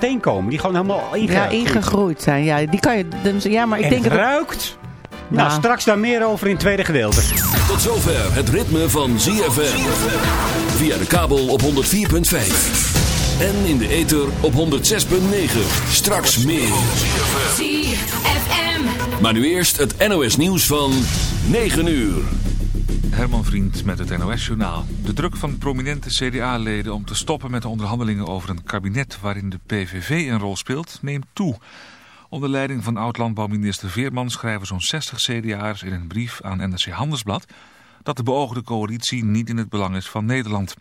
meteen komen. Die gewoon helemaal inge ja, ingegroeid zijn. Ja, die kan je, dus, ja maar ik en denk het dat... ruikt... Nou, straks daar meer over in het tweede gedeelte. Tot zover het ritme van ZFM. Via de kabel op 104.5. En in de ether op 106.9. Straks meer. ZFM. Maar nu eerst het NOS nieuws van 9 uur. Herman Vriend met het NOS-journaal. De druk van prominente CDA-leden om te stoppen met de onderhandelingen over een kabinet waarin de PVV een rol speelt, neemt toe. Onder leiding van oud-landbouwminister Veerman schrijven zo'n 60 CDA'ers in een brief aan NRC Handelsblad dat de beoogde coalitie niet in het belang is van Nederland.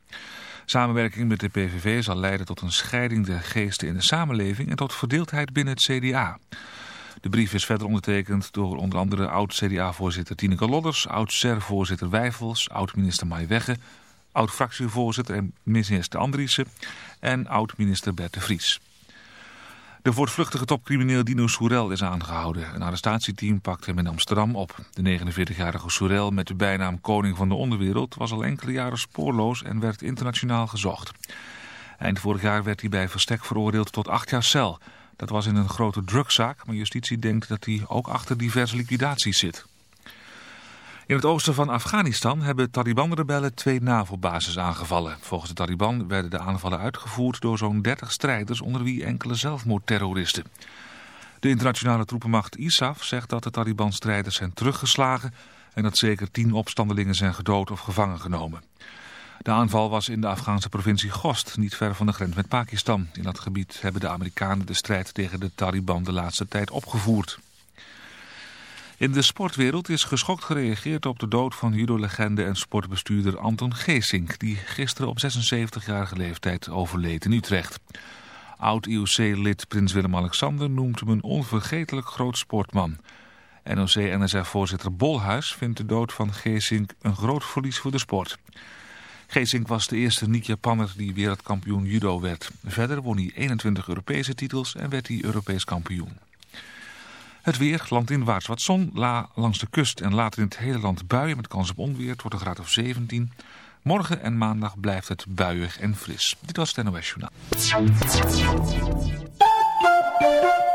Samenwerking met de PVV zal leiden tot een scheiding der geesten in de samenleving en tot verdeeldheid binnen het CDA. De brief is verder ondertekend door onder andere oud-CDA-voorzitter Tineke Lodders, oud-SER-voorzitter Wijfels, oud-minister Maaiwegge, oud-fractievoorzitter en minister Andriessen en oud-minister Bert de Vries. De voortvluchtige topcrimineel Dino Soerel is aangehouden. Een arrestatieteam pakt hem in Amsterdam op. De 49-jarige Soerel met de bijnaam Koning van de Onderwereld was al enkele jaren spoorloos en werd internationaal gezocht. Eind vorig jaar werd hij bij verstek veroordeeld tot acht jaar cel. Dat was in een grote drugzaak, maar justitie denkt dat hij ook achter diverse liquidaties zit. In het oosten van Afghanistan hebben Taliban-rebellen twee NAVO-bases aangevallen. Volgens de Taliban werden de aanvallen uitgevoerd door zo'n 30 strijders, onder wie enkele zelfmoordterroristen. De internationale troepenmacht ISAF zegt dat de Taliban-strijders zijn teruggeslagen en dat zeker tien opstandelingen zijn gedood of gevangen genomen. De aanval was in de Afghaanse provincie Gost, niet ver van de grens met Pakistan. In dat gebied hebben de Amerikanen de strijd tegen de Taliban de laatste tijd opgevoerd. In de sportwereld is geschokt gereageerd op de dood van judo-legende en sportbestuurder Anton Geesink, die gisteren op 76-jarige leeftijd overleed in Utrecht. Oud-IOC-lid Prins Willem-Alexander noemt hem een onvergetelijk groot sportman. NOC-NSF-voorzitter Bolhuis vindt de dood van Geesink een groot verlies voor de sport. Geesink was de eerste niet-Japanner die wereldkampioen judo werd. Verder won hij 21 Europese titels en werd hij Europees kampioen. Het weer, landinwaarts wat zon, la langs de kust en later in het hele land buien met kans op onweer. Het wordt een graad of 17. Morgen en maandag blijft het buiig en fris. Dit was het NOS Journaal.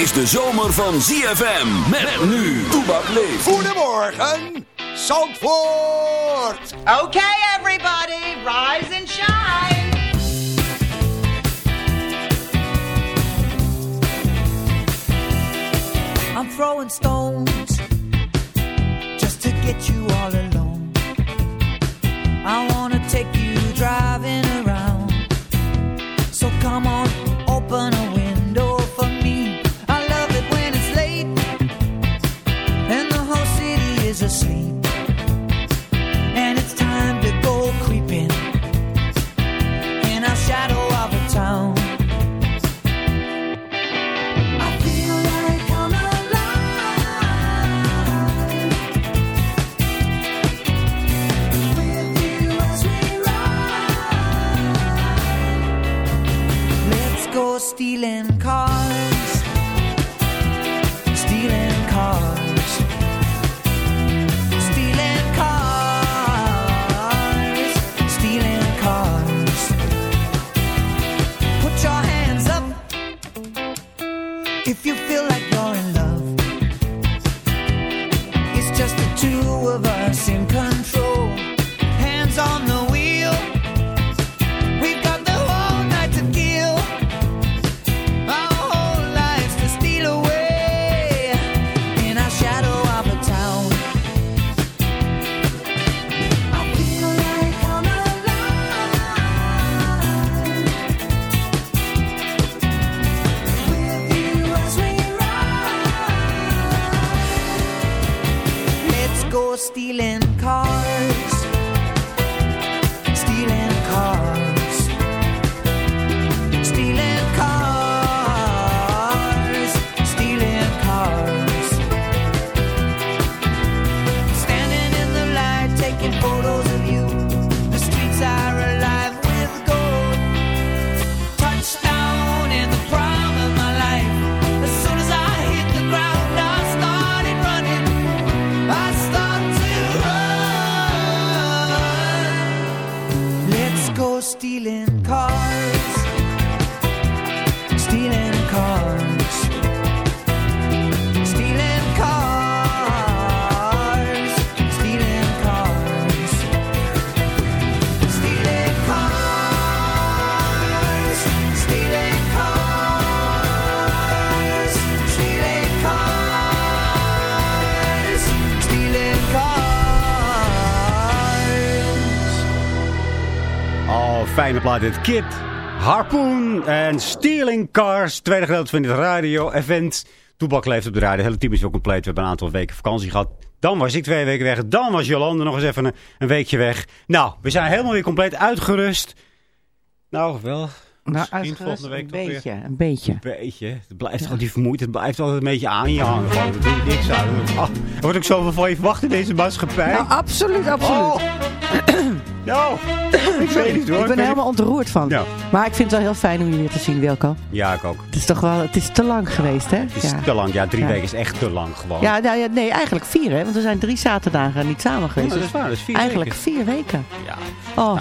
Is de zomer van ZFM. Met nu. Toebak leeft. Goedemorgen, Zandvoort! Okay, everybody, rise and shine. I'm throwing stones just to get you all alone. I wanna take you driving stealing Dit. Kid, Harpoon en Stealing Cars. Tweede gedeelte van dit radio-event. Toebak leeft op de radio. Het hele team is wel compleet. We hebben een aantal weken vakantie gehad. Dan was ik twee weken weg. Dan was Jolande nog eens even een, een weekje weg. Nou, we zijn helemaal weer compleet uitgerust. Nou, wel. Nou, Misschien uitgerust, volgende week een toch weer. beetje, een beetje. Een beetje. Het blijft gewoon die vermoeidheid. Het blijft altijd een beetje aan je hangen. Gewoon, doe je niks aan. Oh, er wordt ook zoveel van je verwacht in deze maatschappij. Nou, absoluut, absoluut. Oh. Nou, ik weet niet hoor. Ik ben er helemaal ontroerd van. Ja. Maar ik vind het wel heel fijn om jullie weer te zien, Wilco. Ja, ik ook. Het is toch wel, het is te lang geweest, hè? Het is ja. te lang. Ja, drie weken is echt te lang gewoon. Ja, nou nee, eigenlijk vier, hè? Want we zijn drie zaterdagen niet samen geweest. Dat is Dus waar. Dat is vier eigenlijk weken. vier weken. Ja. Oh,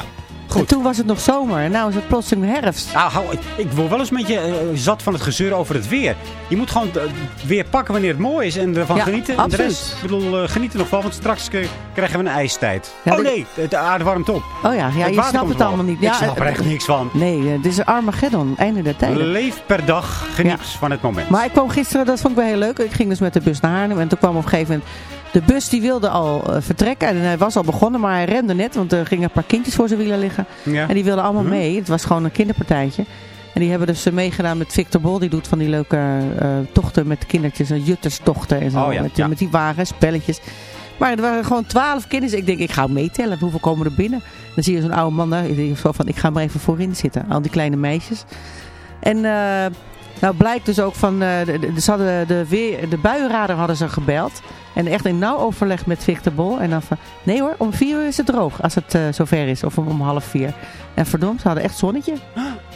goed. en toen was het nog zomer en nu is het plotseling herfst. Nou, hou, ik, ik word wel eens een beetje eh, zat van het gezeur over het weer. Je moet gewoon eh, weer pakken wanneer het mooi is en ervan Ja, genieten. En de rest, ik bedoel, eh, geniet er nog van, want straks krijgen we een ijstijd. Ja, oh nee, de, de aarde warmt op. Oh ja, ja Het je snapt het allemaal niet. Ik Ja, snap er echt niks van. Nee, het is een Armageddon, einde der tijden. Leef per dag, geniet van het moment. Maar ik kwam gisteren, dat vond ik wel heel leuk. Ik ging dus met de bus naar Haarlem en toen kwam op een gegeven moment... De bus die wilde al eh, vertrekken en hij was al begonnen, maar hij rende net. Want er gingen een paar kindjes voor zijn wielen liggen. Ja. En die wilden allemaal mee. Het was gewoon een kinderpartijtje. En die hebben dus meegedaan met Victor Bol. Die doet van die leuke eh, tochten met kindertjes. Uh, jutterstochten en zo. Oh ja, met, ja. met die wagens, spelletjes. Maar er waren gewoon twaalf kinderen. Ik denk, ik ga meetellen. Hoeveel komen er binnen? Dan zie je zo'n oude man. daar, die Zo van, ik ga maar even voorin zitten. Al die kleine meisjes. En eh, nou blijkt dus ook van... eh, de, de, ze hadden de, weer, de buienradar hadden ze gebeld. En echt in nauw overleg met Victor Bol. En dan van, nee hoor, om vier uur is het droog. Als het eh, zover is. Of om, om half vier. En verdomd, ze hadden echt zonnetje.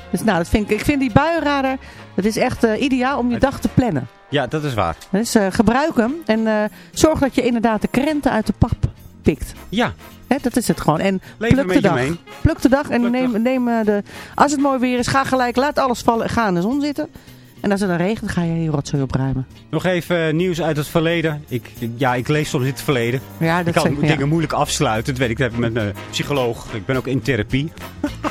Dus nou, dat vind ik, ik vind die buienradar... Het is echt eh, ideaal om je dag te plannen. Ja, dat is waar. Dus eh, gebruik hem. En zorg dat je inderdaad de krenten uit de pap pikt. Ja, Hè, dat is het gewoon. En leef pluk de dag. mee. Pluk de dag en Pluk neem, dag. neem de... Als het mooi weer is, ga gelijk. Laat alles vallen. Ga in de zon zitten. En als het dan regent, ga je je rotzooi opruimen. Nog even eh, nieuws uit het verleden. Ik, ja, ik lees soms het verleden. Ja, Ik dat kan zeg ja. dingen moeilijk afsluiten. Dat weet ik. Dat heb ik met mijn psycholoog. Ik ben ook in therapie.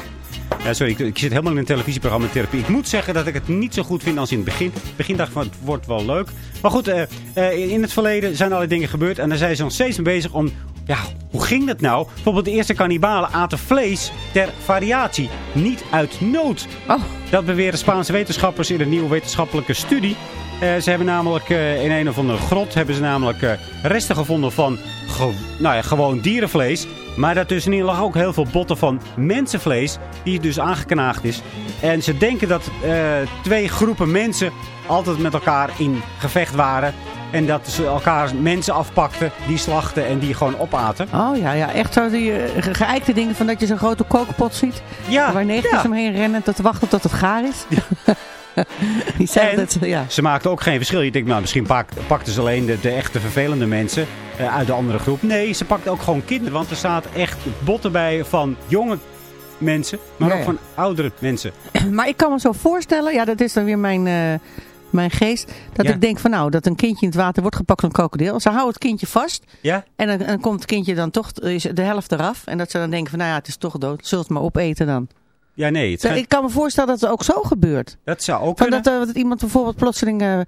ja, sorry, ik, ik zit helemaal in een televisieprogramma in therapie. Ik moet zeggen dat ik het niet zo goed vind als in het begin. Het begin dacht ik van, het wordt wel leuk. Maar goed, eh, eh, in het verleden zijn allerlei dingen gebeurd. En daar zijn ze nog steeds mee bezig om... Ja, hoe ging dat nou? Bijvoorbeeld de eerste kannibalen aten vlees ter variatie. Niet uit nood. Oh. Dat beweren Spaanse wetenschappers in een nieuwe wetenschappelijke studie. Eh, ze hebben namelijk eh, in een of andere grot hebben ze namelijk eh, resten gevonden van ge- nou ja, gewoon dierenvlees. Maar daartussenin lag ook heel veel botten van mensenvlees, die dus aangeknaagd is. En ze denken dat twee groepen mensen altijd met elkaar in gevecht waren. En dat ze elkaar mensen afpakten, die slachten en die gewoon opaten. Oh ja, ja, echt zo die eh, ge- geëikte dingen van dat je zo'n grote kookpot ziet. Ja, waar negertjes ja. omheen rennen tot te wachten tot het gaar is. die En dat, ja. Ze maakten ook geen verschil. Je denkt, nou, misschien pak- pakten ze alleen de, de echte vervelende mensen eh, uit de andere groep. Nee, ze pakten ook gewoon kinderen. Want er staat echt botten bij van jonge mensen, maar Ja, ook van oudere mensen. Maar ik kan me zo voorstellen, ja, dat is dan weer mijn, eh, mijn geest, dat Ja. ik denk van nou, dat een kindje in het water wordt gepakt door een krokodil. Ze houden het kindje vast Ja? en dan, dan komt het kindje dan toch is de helft eraf. En dat ze dan denken van nou ja, het is toch dood, zult het maar opeten dan. Ja, nee. Het ik kan me voorstellen dat het ook zo gebeurt. dat zou ook kunnen. dat, eh, dat iemand bijvoorbeeld plotseling, eh,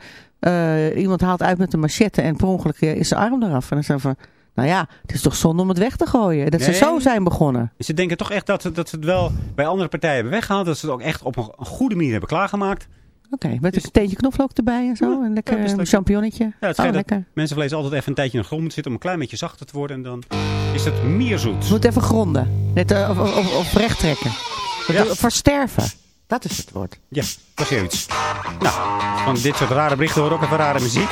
eh, iemand haalt uit met een machette en per ongeluk is zijn arm eraf. En dan zeggen van, nou ja, het is toch zonde om het weg te gooien. Dat Nee. ze zo zijn begonnen. Ze denken toch echt dat, ze- dat ze het wel bij andere partijen hebben weggehaald. Dat ze het ook echt op een goede manier hebben klaargemaakt. Oké, met een steentje knoflook erbij en zo. lekker ja, een lekker. champignonnetje. Ja, het oh, lekker. mensenvlees altijd even een tijdje in de grond moet zitten om een klein beetje zachter te worden. En dan is het meer zoet. Het moet even gronden. Net, eh, of, of, of recht trekken. Ja. Versterven. Dat is het woord. Ja, dat is zoiets. Nou, van dit soort rare berichten hoor ook even rare muziek.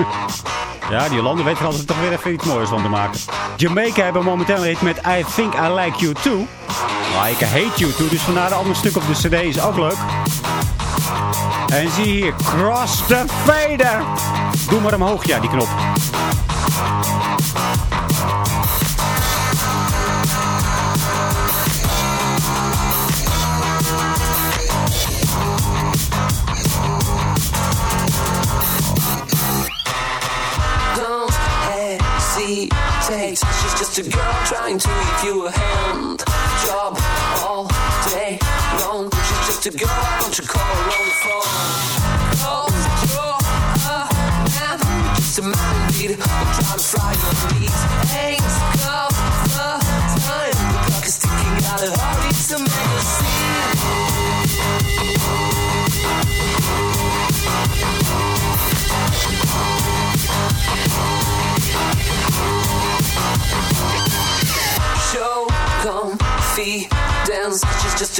ja, die Jolande weet er altijd toch weer even iets moois van te maken. Jamaica hebben momenteel een hit met I Think I Like You Too. Like I Hate You Too, dus vandaar een ander stuk op de cd is ook leuk. En zie hier, cross the fader. Doe maar omhoog, ja, die knop. Takes. She's just a girl trying to give you a hand. Job all day long. She's just a girl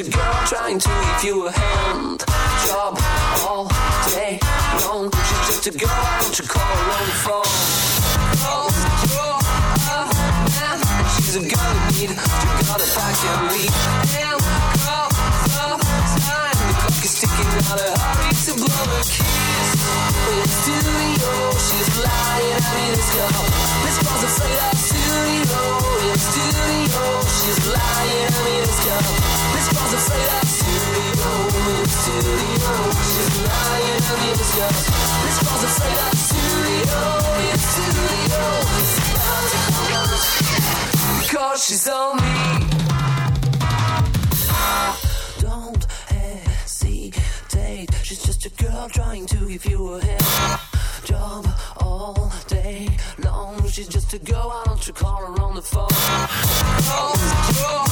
She's just a girl trying to give you a hand. Job all day long. She's just a girl, why don't you call her on the phone? Oh, you're a man, and she's a girl in need. You gotta pack and leave. And call the time. The clock is ticking out of hurry to blow a kiss. In the studio, she's lying. I mean, it's girl. This girl's afraid of studio. In the studio, she's lying. I mean, it's girl. This girl's afraid of studio. In the studio, she's lying. I mean, it's girl. She's on. Don't just a girl trying to give you a hand. Job all day long. She's just a girl. Why don't her on the phone? Oh, man.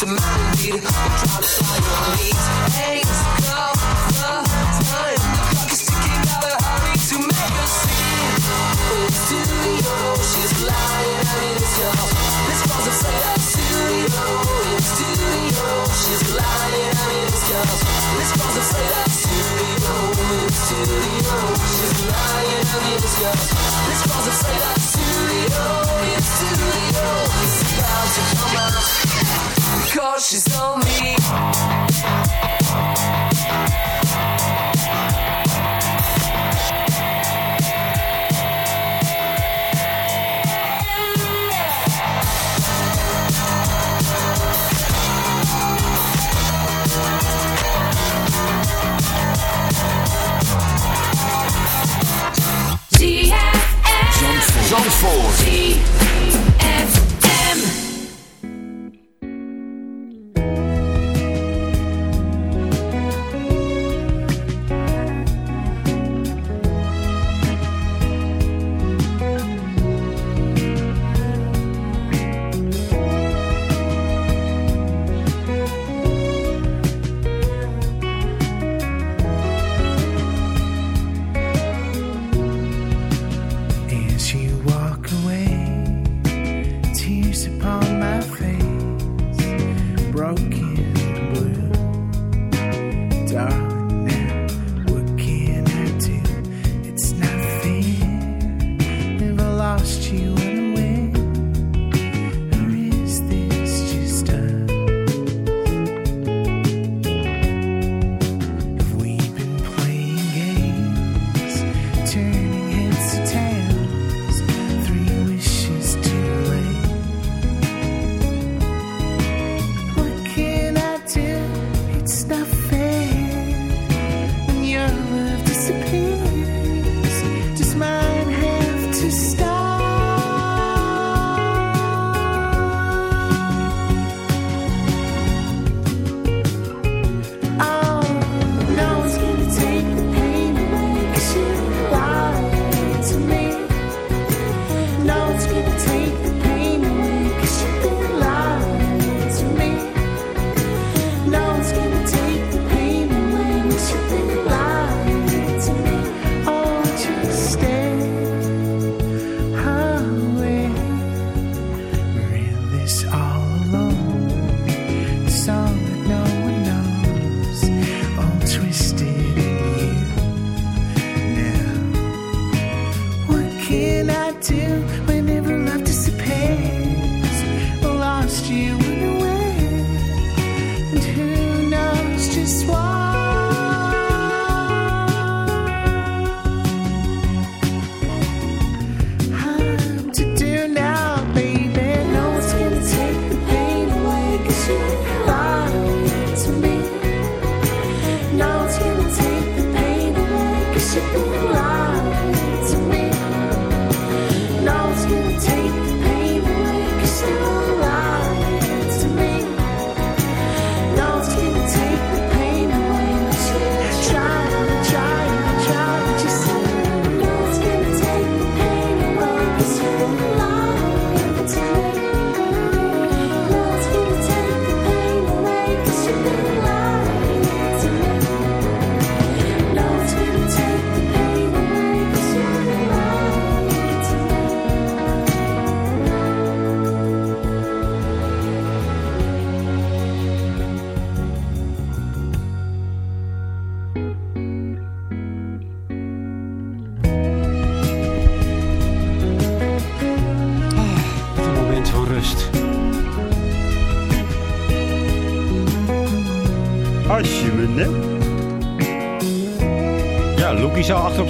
Just a man indeed. I'm trying to find your needs. Ain't got the time. The clock is ticking out of hurry to make a scene. In the studio, she's lying. I mean, it's girl. This girl's afraid of studio. In the studio, she's lying. I mean, it's girl. This girl's afraid of studio. In the studio, she's lying. I mean, it's girl. This girl's afraid of studio. She's on me. Zandvoort. As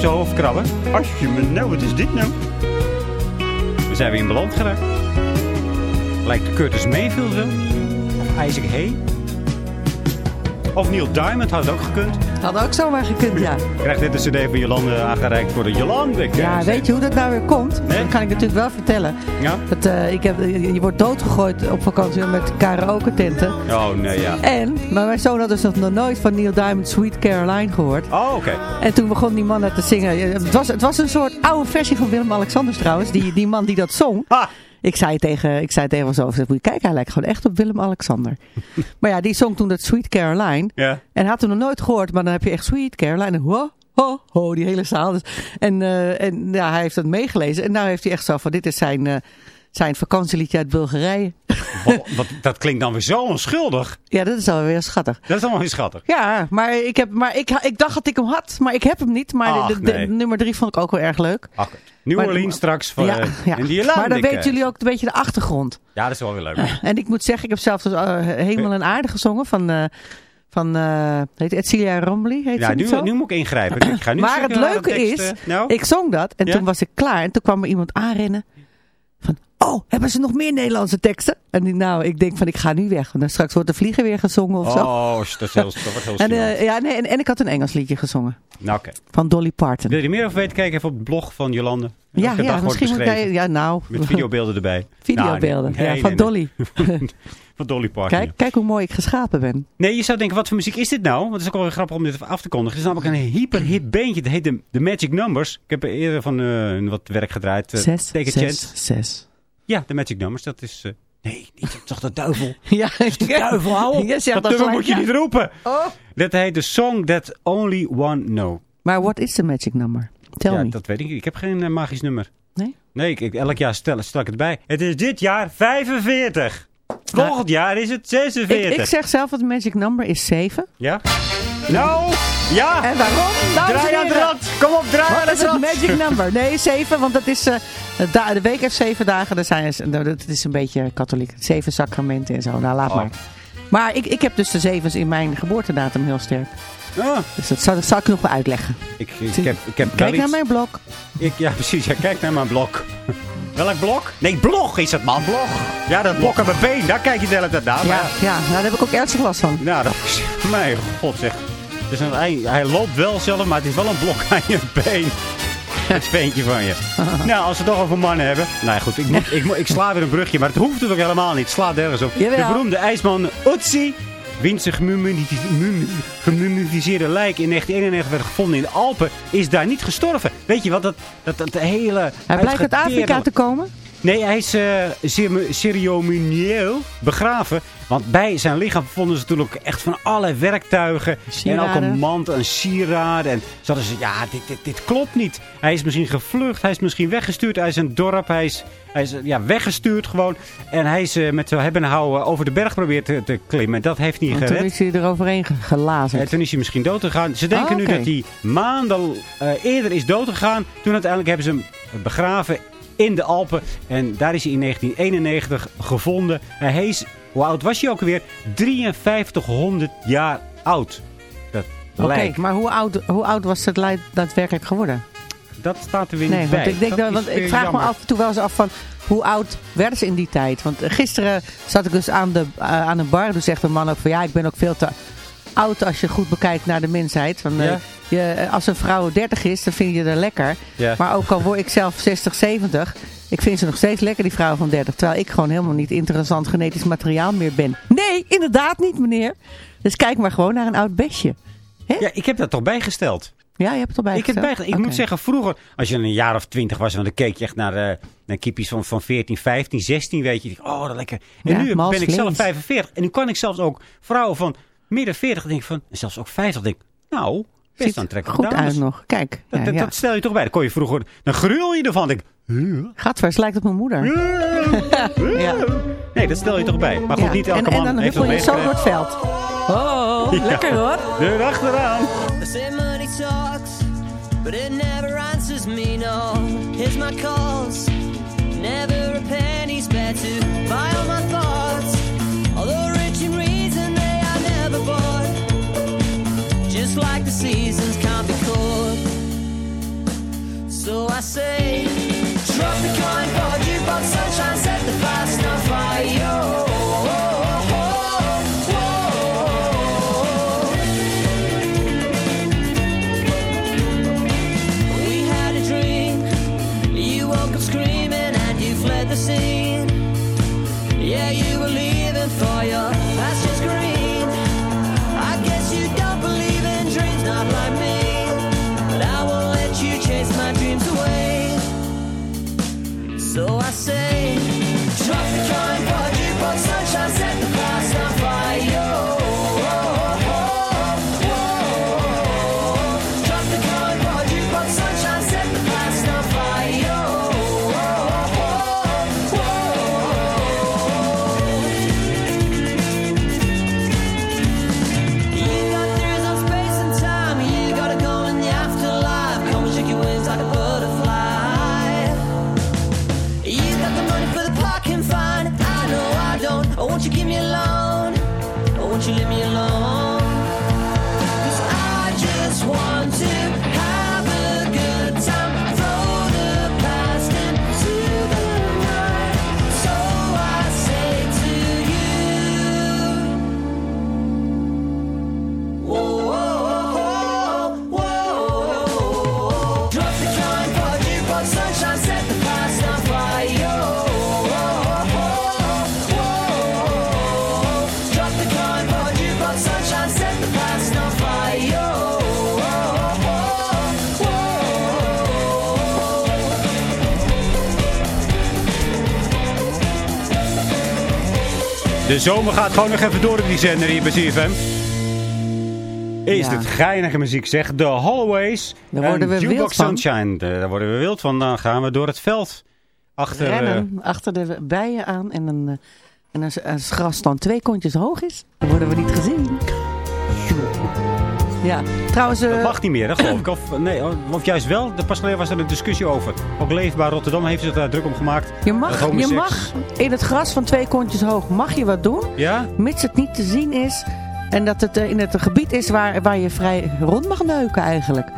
zijn hoofd krabben. Als je me nou, wat is dit nou? We zijn weer in beland geraakt. Lijkt Curtis Mayfield wel. Of Isaac Hay. Of Neil Diamond had het ook gekund. Had ook zomaar gekund, ja. Ik krijg net een cd van Jolande aangereikt voor de Jolande. Ja, weet je hoe dat nou weer komt? Dat kan ik natuurlijk wel vertellen. Ja? Dat, eh, ik heb, je wordt doodgegooid op vakantie met karaoke tenten. Oh, nee, ja. En, maar mijn zoon had dus nog nooit van Neil Diamond Sweet Caroline gehoord. Oh, oké. En toen begon die man dat te zingen. Het was, het was een soort oude versie van Willem-Alexanders trouwens. Die, die man die dat zong. Ik zei tegen, ik zei tegen zoon, moet je kijken, hij lijkt gewoon echt op Willem-Alexander. maar ja, die zong toen dat Sweet Caroline. Ja. En had hem nog nooit gehoord, maar dan heb je echt Sweet Caroline. En ho, ho, ho, die hele zaal. Dus, en eh, en ja, hij heeft dat meegelezen. En nou heeft hij echt zo van, dit is zijn, eh, zijn vakantieliedje uit Bulgarije. Wat, wat, dat klinkt dan weer zo onschuldig. Ja, dat is alweer schattig. Dat is allemaal weer schattig. Ja, maar, ik, heb, maar ik, ik dacht dat ik hem had, maar ik heb hem niet. Maar Ach, de, de- nee. nummer drie vond ik ook wel erg leuk. Ach, New Maar- Orleans straks voor, ja, eh, ja. in die Jolande. Maar dan weten jullie ook een beetje de achtergrond. Ja, dat is wel weer leuk. En ik moet zeggen, ik heb zelf dus, eh, Hemel en Aarde gezongen van, eh van eh heet het Celia Rombly. Heet Ja, nu, zo? nu moet ik ingrijpen. Ik ga nu maar het leuke tekst, is, eh, nou? ik zong dat en Ja? toen was ik klaar. En toen kwam er iemand aanrennen oh, hebben ze nog meer Nederlandse teksten? En nou, ik denk van, ik ga nu weg. Want dan straks wordt de vlieger weer gezongen of zo. Oh, dat, is heel, dat wordt heel En, eh, ja, nee, en, en ik had een Engels liedje gezongen. Nou, oké. Van Dolly Parton. Wil je er meer over weten? Kijk even op het blog van Jolande. Ja, ja misschien moet jij... Ja, nou... Met videobeelden erbij. Videobeelden, Nou, nee, ja, van Dolly. van Dolly Parton. Kijk, kijk hoe mooi ik geschapen ben. Nee, je zou denken, wat voor muziek is dit nou? Want het is ook wel grappig om dit af te kondigen. Het is namelijk een hyperhip bandje. Dat heet de, The Magic Numbers. Ik heb er eerder van eh, wat werk gedraaid. eh, Zes, Take a zes, zes. Ja, The Magic Numbers. Dat is... eh, nee, niet, toch de duivel? Ja, De duivel, hou dat dat gelijk, moet je ja. niet roepen. Oh. Dat heet The Song That Only One Know. Maar what is the magic number? Tell ja, me. dat weet ik niet. Ik heb geen eh, magisch nummer. Nee? Nee, ik, ik- elk jaar stel, stel ik het bij. Het is dit jaar 45. Volgend jaar is het 46. Ik, ik zeg zelf dat de magic number is 7. Ja? Nou, ja. En waarom? Dames Draai aan de heren. rad. Kom op, draai aan Wat is het magic number? Nee, 7, want dat is, eh, de week heeft 7 dagen. Dat, zijn, nou, dat is een beetje katholiek. 7 sacramenten en zo. Nou, laat Oh. maar. Maar ik, ik heb dus de zevens in mijn geboortedatum heel sterk. Ah, Dus dat zal, dat zal ik nog wel uitleggen. ik, ik, heb, ik heb Kijk naar iets- mijn blok. Ik, ja, precies. Ja, kijk naar mijn blok. Welk blok? Nee, blog is het, man. Blog. Ja, dat blok aan mijn been. Daar kijk je de hele tijd naar. Ja, Maar- ja, nou, daar heb ik ook ernstig last van. Nou, dat is... Mijn god, zeg. Dus een, hij, hij loopt wel zelf, maar het is wel een blok aan je been. Het speentje van je. nou, als we het toch over mannen hebben. Nou ja, goed. Ik, moet, ik, ik sla weer een brugje, maar het hoeft ook helemaal niet. Het slaat ergens op. Jawel. De beroemde ijsman Utsi. Wiens mummi- gemummificeerde lijk in 1991 werd gevonden in de Alpen, is daar niet gestorven. Weet je wat? Dat, dat, dat hele... Hij blijkt uit Afrika te komen. Nee, hij is eh, cere- ceremonieel begraven. Want bij zijn lichaam vonden ze natuurlijk echt van alle werktuigen. En ook een mand, een sieraad. En ze hadden ze, ja, dit, dit, dit klopt niet. Hij is misschien gevlucht, hij is misschien weggestuurd uit zijn dorp. Hij is, hij is eh, ja, weggestuurd gewoon. En hij is eh, met hebben en houden over de berg proberen te, te klimmen. Dat heeft niet En toen gered. is hij eroverheen ge- gelazerd. En toen is hij misschien dood gegaan. Ze denken Ah, nu dat hij maanden eh, eerder is dood gegaan. Toen uiteindelijk hebben ze hem begraven in de Alpen. En daar is hij in 1991 gevonden. En hij is, hoe oud was hij ook alweer? 5300 jaar oud. Dat Oké, maar hoe oud, hoe oud was het lijk daadwerkelijk geworden? Dat staat er weer Nee, niet want bij. ik, denk dat, want ik weer vraag jammer. me af en toe wel eens af van hoe oud werden ze in die tijd? Want gisteren zat ik dus aan de, eh, aan een bar. Toen zegt een man ook van ja, ik ben ook veel te oud als je goed bekijkt naar de mensheid. Van, eh. Je, eh, als een vrouw 30 is, dan vind je haar lekker. Ja. Maar ook al word ik zelf 60, 70, ik vind ze nog steeds lekker, die vrouw van 30. Terwijl ik gewoon helemaal niet interessant genetisch materiaal meer ben. Nee, inderdaad niet, meneer. Dus kijk maar gewoon naar een oud besje. Ja, ik heb dat toch bijgesteld. Ja, je hebt het erbij Ik, heb ik moet zeggen, vroeger, als je een jaar of twintig was, dan keek je echt naar, eh naar kippies van, van 14, 15, 16, weet je. Denk, Oh, dat lekker. En Ja, nu ben ik zelf vlees. 45. En nu kan ik zelfs ook vrouwen van midden 40, denk ik van, en zelfs ook 50, denk nou, best aantrekkelijk. goed dames. uit nog. Kijk. Dat, ja, dat, ja. dat stel je toch bij. Dan kon je vroeger, dan grul je ervan. Denk, ik, huh? Gadver, ze lijkt op mijn moeder. ja. Nee, dat stel je toch bij. Maar goed, Ja. niet elke en, en man dan heeft huppel je zo door het veld. Oh, Ja. lekker hoor. Deur achteraan. Say money talks, but it never answers me, no. Here's my calls, So I say, Tropical Podgy, but Sunshine. Zomer gaat gewoon nog even door op die zender hier bij CFM. Is Ja. dit geinige muziek zeg. De Holloways Daar en worden we wild van. Sunshine. Daar worden we wild van. Dan gaan we door het veld. Achter, eh, Rennen achter de bijen aan en, een, eh, en als, als het gras dan twee kontjes hoog is, dan worden we niet gezien. Ja, trouwens... eh, dat mag niet meer, hè, geloof ik. Of, nee, of juist wel. De pas was er een discussie over. Ook Leefbaar Rotterdam heeft zich daar druk om gemaakt. Je mag, je mag in het gras van twee kontjes hoog mag je wat doen, Ja? mits het niet te zien is en dat het eh, in het gebied is waar, waar je vrij rond mag neuken eigenlijk.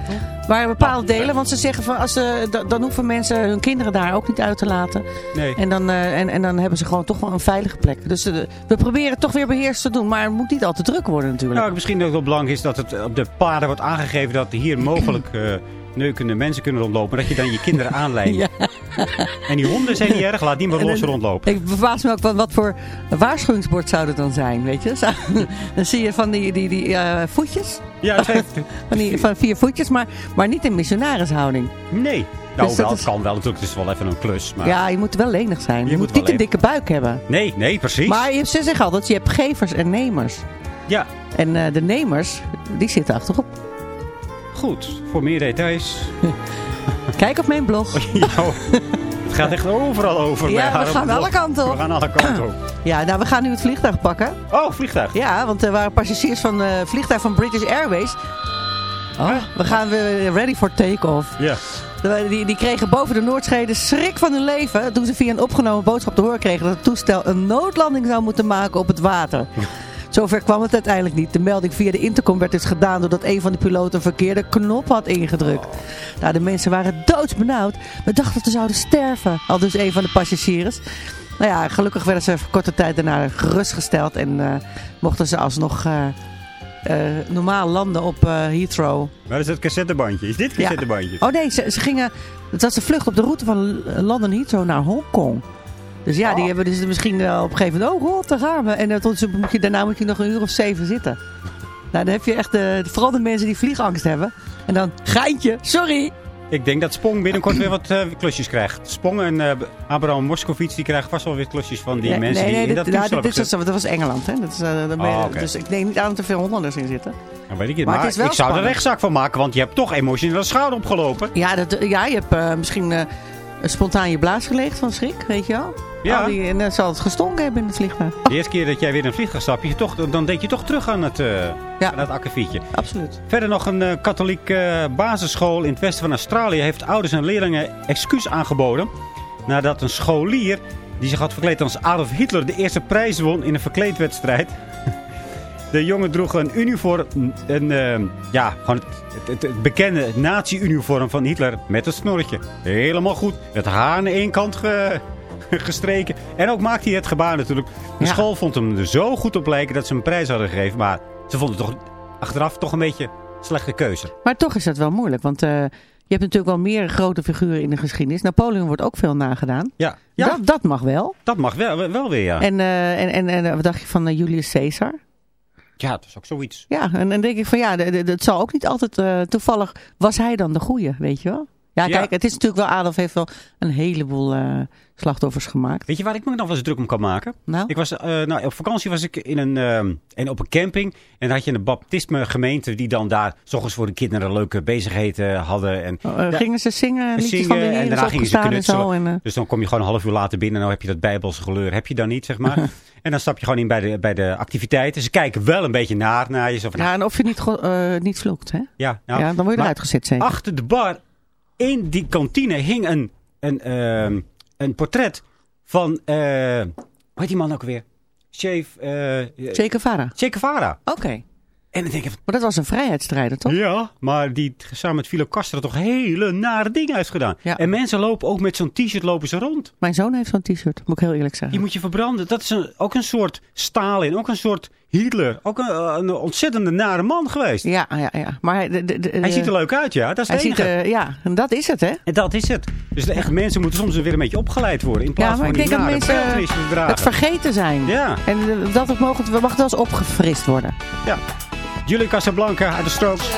Waar bepaalde delen, want ze zeggen van als ze, da- dan hoeven mensen hun kinderen daar ook niet uit te laten. Nee. En dan, eh, en, en dan hebben ze gewoon toch wel een veilige plek. Dus eh, we proberen het toch weer beheerst te doen, maar het moet niet al te druk worden natuurlijk. Nou, misschien ook wel belangrijk is dat het op de paden wordt aangegeven dat hier mogelijk eh, neukende mensen kunnen rondlopen. Dat je dan je kinderen aanleidt. Ja. En die honden zijn niet erg, laat die maar los rondlopen. Ik verbaas me ook van wat voor waarschuwingsbord zou het dan zijn, weet je? Dan zie je van die, die, die eh, voetjes. Ja, heeft- van, die, van vier voetjes, maar, maar niet in missionarishouding. Nee. Nou, Dus dat is- kan wel natuurlijk. Het is wel even een klus. Maar... Ja, je moet wel lenig zijn. Je, moet niet een dikke buik hebben. Nee, nee, precies. Maar je, ze zeggen altijd, je hebt gevers en nemers. Ja, En eh, de nemers, die zitten achterop. Goed. Voor meer details. Kijk op mijn blog. Ja, het gaat echt overal over. Ja, we gaan de alle kanten op. We gaan alle kanten op. Ja, nou, we gaan nu het vliegtuig pakken. Oh, vliegtuig. Ja, want er waren passagiers van het vliegtuig van British Airways. Oh, we gaan weer ready for take-off. Ja. De- Die, die kregen boven de Noordschede schrik van hun leven toen ze via een opgenomen boodschap te horen kregen dat het toestel een noodlanding zou moeten maken op het water. Zover kwam het uiteindelijk niet. De melding via de intercom werd dus gedaan doordat een van de piloten een verkeerde knop had ingedrukt. Nou, de mensen waren doodsbenauwd. We dachten dat ze zouden sterven, al dus een van de passagiers. Nou ja, gelukkig werden ze voor korte tijd daarna gerustgesteld en eh, mochten ze alsnog eh, eh, normaal landen op eh, Heathrow. Waar is het cassettebandje? Is dit Ja. cassettebandje? Oh nee, ze, ze gingen. Het was een vlucht op de route van London Heathrow naar Hongkong. Dus ja, die hebben dus misschien wel op een gegeven moment. Oh god, daar gaan we. En tot, moet je, daarna moet je nog een uur of zeven zitten. Nou, dan heb je echt de, vooral de mensen die vliegangst hebben. En dan, geintje, sorry. Ik denk dat Spong binnenkort weer wat eh, klusjes krijgt. Spong en eh, Abraham Moscovici die krijgen vast wel weer klusjes van die nee, mensen nee, die in dat nou, dit, dat was Engeland. Hè? Dat is, eh, Oh. Dus ik denk niet aan dat er veel Hollanders in zitten. Nou, weet ik niet. Maar ik zou er rechtszaak van maken, want je hebt toch emotionele schade opgelopen. Ja, dat, ja je hebt eh, misschien eh, spontaan je blaas geleegd van schrik, weet je wel. Ja. Die, en dan zal het gestonken hebben in het vliegtuig. De eerste keer dat jij weer in een vliegtuig stapt, je toch, dan denk je toch terug aan het, eh aan het akkefietje. Absoluut. Verder nog een eh, katholiek eh, basisschool in het westen van Australië heeft ouders en leerlingen excuus aangeboden. Nadat een scholier die zich had verkleed als Adolf Hitler de eerste prijs won in een verkleedwedstrijd. De jongen droeg een uniform, een, ja, gewoon het, het, het bekende nazi-uniform van Hitler met het snorretje. Helemaal goed. Het haar aan één kant ge- gestreken. En ook maakte hij het gebaar natuurlijk. De Ja. school vond hem er zo goed op lijken dat ze hem een prijs hadden gegeven. Maar ze vonden het toch achteraf toch een beetje een slechte keuze. Maar toch is dat wel moeilijk, want... eh, je hebt natuurlijk wel meer grote figuren in de geschiedenis. Napoleon wordt ook veel nagedaan. Ja, ja Dat, dat mag wel. dat mag wel, wel weer, ja. En, eh, en, en, en wat dacht je van eh, Julius Caesar? ja, dat is ook zoiets. Ja, en dan denk ik van ja, het zal ook niet altijd eh, toevallig... Was hij dan de goeie, weet je wel? Ja, Ja. kijk, het is natuurlijk wel... Adolf heeft wel een heleboel eh, slachtoffers gemaakt. Weet je waar ik me nog wel eens druk om kan maken? Nou? Ik was, eh, nou, op vakantie was ik in een, ehm, en op een camping. En dan had je een baptisme gemeente die dan daar... s ochtends voor de kinderen leuke bezigheden hadden. En, Oh, eh, Gingen ze zingen, zingen van de en daarna gingen ze knutselen. En, Dus dan kom je gewoon een half uur later binnen en dan heb je dat bijbelse geleur. Heb je dan niet, zeg maar. en dan stap je gewoon in bij de, bij de activiteiten. Ze kijken wel een beetje naar, naar je. Zo van, ja, en of je niet, niet vloekt, hè? ja, nou, ja, dan word je eruit gezet, zeker. Achter de bar, in die kantine, hing een, een, ehm, een portret van... eh hoe heet die man ook weer? Chef... eh Che Guevara. Che Guevara. Oké. En dan denk van, Maar dat was een vrijheidsstrijder, toch? ja, maar die samen met Fidel Castro toch hele nare dingen heeft gedaan. Ja. En mensen lopen ook met zo'n t-shirt lopen ze rond. Mijn zoon heeft zo'n t-shirt, moet ik heel eerlijk zeggen. Die moet je verbranden. Dat is een, ook een soort Stalin, ook een soort Hitler. Ook een, een ontzettende nare man geweest. Ja, ja, ja. Maar hij, de, de, de- Hij ziet er leuk uit, ja. Dat is het ziet enige. er, ja, en dat is het, hè? En dat is het. Dus de echt mensen moeten soms weer een beetje opgeleid worden. In plaats Ja, maar van ik denk die dat mensen het vergeten zijn. Ja. En eh, dat het mogen, mag wel eens opgefrist worden. Ja. Julie Casablanca uit de Strokes.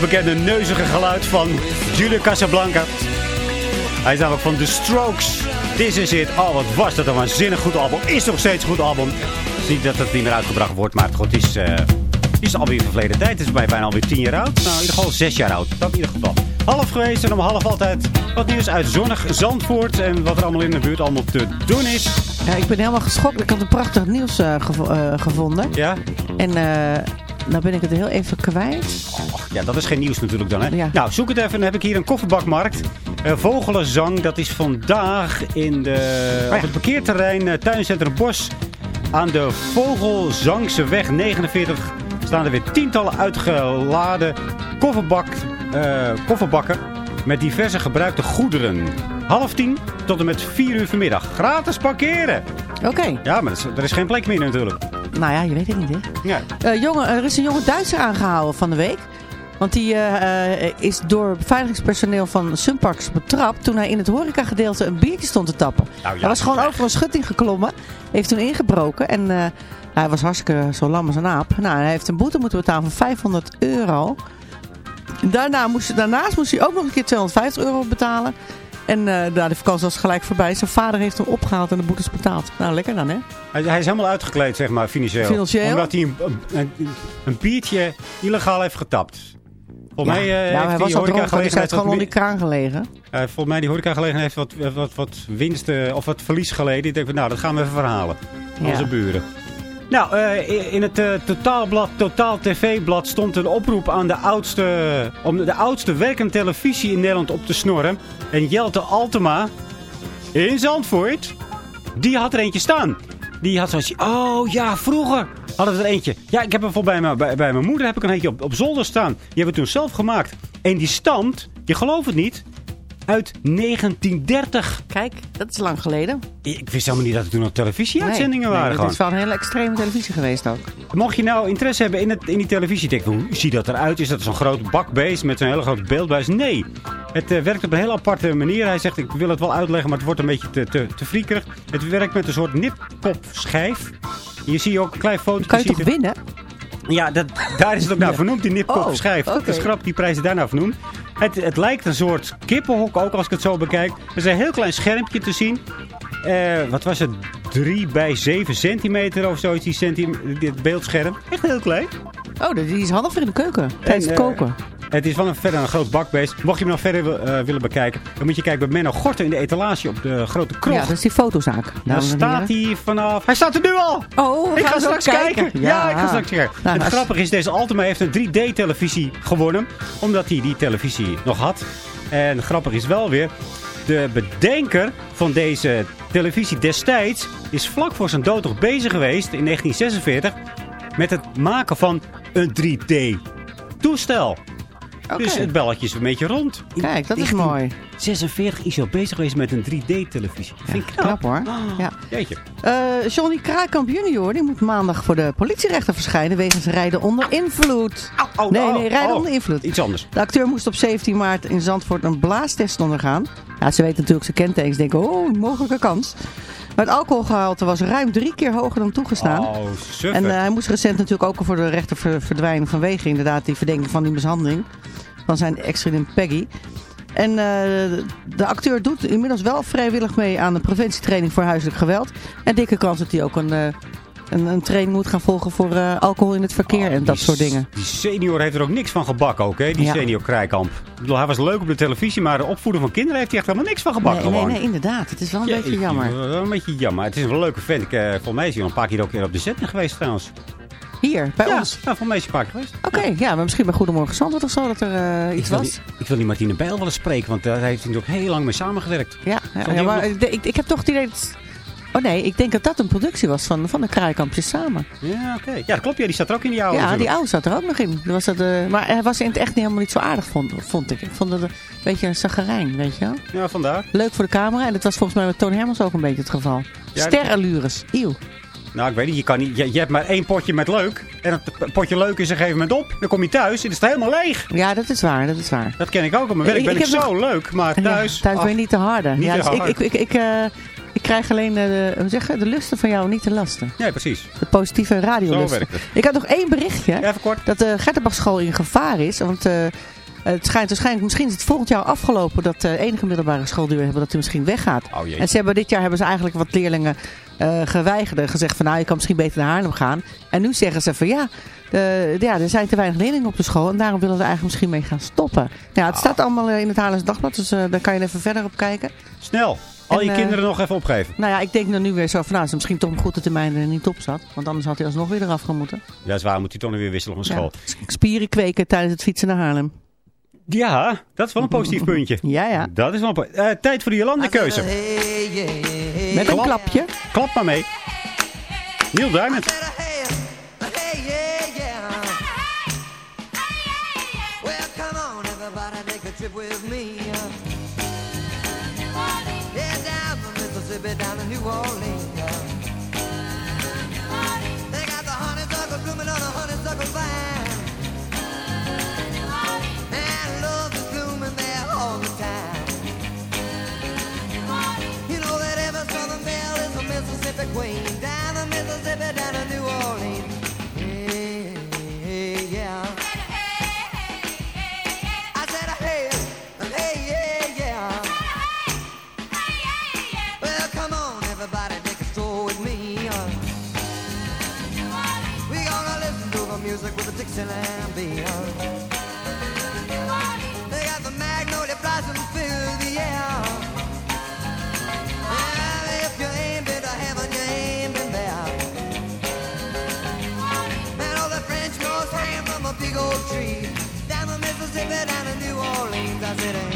Het overbekende neuzige geluid van Julia Casablanca. Hij is namelijk van The Strokes. This is it. Oh, wat was dat een waanzinnig goed album. Is nog steeds een goed album. Zie dat het niet meer uitgebracht wordt, maar goed, het is, eh, het is alweer verleden tijd. Het is bij bijna alweer tien jaar oud. Nou, in ieder geval zes jaar oud. Dat in ieder geval. Half geweest en om half altijd wat nieuws uit zonnig Zandvoort. En wat er allemaal in de buurt allemaal te doen is. Ja, ik ben helemaal geschokt. Ik had een prachtig nieuws eh, gevo- eh, gevonden. Ja? En nou ben ik het heel even kwijt. Ja, dat is geen nieuws natuurlijk dan, hè? Ja. Nou, zoek het even. Dan heb ik hier een kofferbakmarkt. Eh, Vogelenzang, dat is vandaag in de, op het parkeerterrein eh, Tuincentrum Bos. Aan de Vogelzangse weg 49 staan er weer tientallen uitgeladen kofferbak, eh, kofferbakken met diverse gebruikte goederen. Half tien tot en met vier uur vanmiddag. Gratis parkeren. Oké. Ja, maar er is, er is geen plek meer natuurlijk. Nou ja, je weet het niet, hè? Ja. Eh, jongen, er is een jonge Duitser aangehouden van de week. Want die eh, eh, is door beveiligingspersoneel van Sunparks betrapt... toen hij in het horecagedeelte een biertje stond te tappen. Nou ja, hij was gewoon over een schutting geklommen. Heeft toen ingebroken. En hij was hartstikke zo lam als een aap. Nou, hij heeft een boete moeten betalen van 500 euro. Daarna moest, daarnaast moest hij ook nog een keer 250 euro betalen. En nou, de vakantie was gelijk voorbij. Zijn vader heeft hem opgehaald en de boetes betaald. Nou, lekker dan, hè? Hij, hij is helemaal uitgekleed, zeg maar, financieel. Financieel? Omdat hij een, een, een biertje illegaal heeft getapt. Volgens mij eh, nou, heeft hij die was al dronken, dus hij heeft gewoon onder die kraan gelegen. eh, volgens mij die horecagelegenheid heeft wat, wat, wat winst eh, of wat verlies geleden. Ik denk van, nou, dat gaan we even verhalen. Ja. Onze buren. Nou, eh, in het eh, totaalblad, Totaal TV-blad stond een oproep aan de oudste, om de oudste werkende televisie in Nederland op te snorren. En Jelte Altema in Zandvoort, die had er eentje staan. Die had zoiets, oh ja, vroeger hadden we er eentje. Ja, ik heb er voor bij, mijn- bij, bij mijn moeder heb ik een eentje op, op zolder staan. Die hebben we toen zelf gemaakt. En die stamt, je gelooft het niet, uit 1930. Kijk, dat is lang geleden. Ik wist helemaal niet dat er toen nog televisieuitzendingen Nee, waren. nee. Het is wel een hele extreme televisie geweest ook. Mocht je nou interesse hebben in, het, in die televisie, denk je, hoe ziet dat eruit? Is dat zo'n groot bakbeest met zo'n hele grote beeldbuis? Nee, het eh, werkt op een heel aparte manier. Hij zegt, ik wil het wel uitleggen, maar het wordt een beetje te, te, te friekerig. Het werkt met een soort zie je ook een klein fotootje. Kan je zie toch winnen? Ja, dat, daar is het ook naar vernoemd, die nipkopschijf. Oh, Dat is grappig, die prijs is daarna vernoemd. Het, het lijkt een soort kippenhok, ook als ik het zo bekijk. Er is een heel klein schermpje te zien. Eh, wat was het? 3 bij 7 centimeter of zoiets, die dit beeldscherm. Echt heel klein. Oh, die is handig voor in de keuken. Tijdens het eh, koken. Het is wel een, verder een groot bakbeest. Mocht je hem nog verder eh, willen bekijken, dan moet je kijken bij Menno Gorten in de etalage op de grote kroeg. Ja, dat is die fotozaak. Daar staat hij vanaf... Hij staat er nu al! Oh, ik ga straks kijken. Ja. ik ga straks kijken. Nou, het als- grappige is, deze Altima heeft een 3D-televisie gewonnen. Omdat hij die televisie nog had. En grappig is wel weer... De bedenker van deze televisie destijds... is vlak voor zijn dood nog bezig geweest in 1946... met het maken van een 3D-toestel. Oké. Dus het belletje is een beetje rond. Kijk, dat is mooi. 46 is al bezig geweest met een 3D-televisie. Ja, Vind ik knap. knap hoor. Ja. Jeetje. Eh, Johnny Kraaikamp junior die moet maandag voor de politierechter verschijnen wegens rijden onder invloed. Oh, nee, oh, nee, rijden oh. onder invloed. Iets anders. De acteur moest op 17 maart in Zandvoort een blaastest ondergaan. Ja, ze weten natuurlijk zijn kentekens. Denken, oh, mogelijke kans. Maar het alcoholgehalte was ruim drie keer hoger dan toegestaan. Oh, suffer. En eh, hij moest recent natuurlijk ook voor de rechter ver- verdwijnen vanwege inderdaad die verdenking van die mishandeling van zijn ex-vriendin Peggy. En eh, de acteur doet inmiddels wel vrijwillig mee aan de preventietraining voor huiselijk geweld. En dikke kans dat hij ook een, eh, een, een training moet gaan volgen voor eh, alcohol in het verkeer en dat soort dingen. Die senior heeft er ook niks van gebakken ook, hè? Die Ja. senior Krijkamp. Ik bedoel, hij was leuk op de televisie, maar de opvoeden van kinderen heeft hij echt helemaal niks van gebakken Nee, nee, nee, inderdaad. Het is wel een beetje jammer. Wel een beetje jammer. Het is wel een leuke vent. Ik, volgens mij is hij al een paar keer ook weer op de zending geweest trouwens. Hier, bij ja, ons. Ja, een keer geweest. Oké, ja, maar misschien bij Goedemorgen Zandvoort of zo dat er eh, Ik iets wil, was. die, ik wil die Martine Bijl wel eens spreken, want daar heeft hij natuurlijk heel lang mee samengewerkt. Ja, ja, maar nog- ik, ik, ik heb toch het idee dat... Oh nee, ik denk dat dat een productie was van, van de Kraaikampjes samen. Ja, oké. Ja, klopt. Ja, die staat er ook in die oude ja, die oude zat er ook nog in. Was dat, eh, maar hij was in het echt niet helemaal niet zo aardig, vond, vond ik. Ik vond het een beetje een zagarijn, weet je wel. Ja, vandaar. Leuk voor de camera. En dat was volgens mij met Toon Hermans ook een beetje het geval. Ja, Sterallures. Eeuw. Nou, ik weet niet. Je, kan niet je, je hebt maar één potje met leuk. En het potje leuk is een gegeven moment op. Dan kom je thuis en is het helemaal leeg. Ja, dat is waar. Dat is waar. Dat ken ik ook. Op mijn werk Ik- ben ik zo leuk. Maar thuis... Ja, thuis ben je niet te harde. niet ja, te dus ik, hard. ik, ik, ik, eh, ik krijg alleen eh, de, hoe zeg je, de lusten van jou, niet de lasten. Nee, precies. De positieve radiolusten. Zo werkt het. Ik had nog één berichtje. Even kort. Dat de Gertenbachschool in gevaar is. Want eh, Eh, het schijnt waarschijnlijk, misschien is het volgend jaar afgelopen dat de enige middelbare schoolduur hebben dat hij misschien weggaat. Oh, en ze hebben, dit jaar hebben ze eigenlijk wat leerlingen geweigerd. en Gezegd van nou, je kan misschien beter naar Haarlem gaan. En nu zeggen ze van ja, de, ja, er zijn te weinig leerlingen op de school. En daarom willen we er eigenlijk misschien mee gaan stoppen. Ja, het staat allemaal eh, in het Haarlems Dagblad. Dus eh, daar kan je even verder op kijken. Snel. Al En, je kinderen nog even opgeven. Nou ja, ik denk dan nu weer zo van nou, het is misschien toch goed dat de mijne er niet op zat. Want anders had hij alsnog weer eraf gemoeten. Ja, zwaar moet hij toch nog weer wisselen van school. Ja. Spieren kweken tijdens het fietsen naar Haarlem. Ja, dat is wel een positief puntje. Ja, ja. Dat is wel een Eh, Tijd voor de Jolande-keuze. Met een klapje. Klap maar mee. Neil Diamond. Hey, yeah, yeah. Well, come on, everybody, take a trip with me. Yeah, down from Mississippi down to New Orleans. They got the honeysuckle blooming on a honeysuckle vine. Down the Mississippi, down to New Orleans. Hey, hey, yeah. I said, hey, hey, yeah, yeah. Well, come on, everybody, take a stroll with me. Uh. We gonna listen to the music with the Dixieland band. Mississippi, down to New Orleans. I said,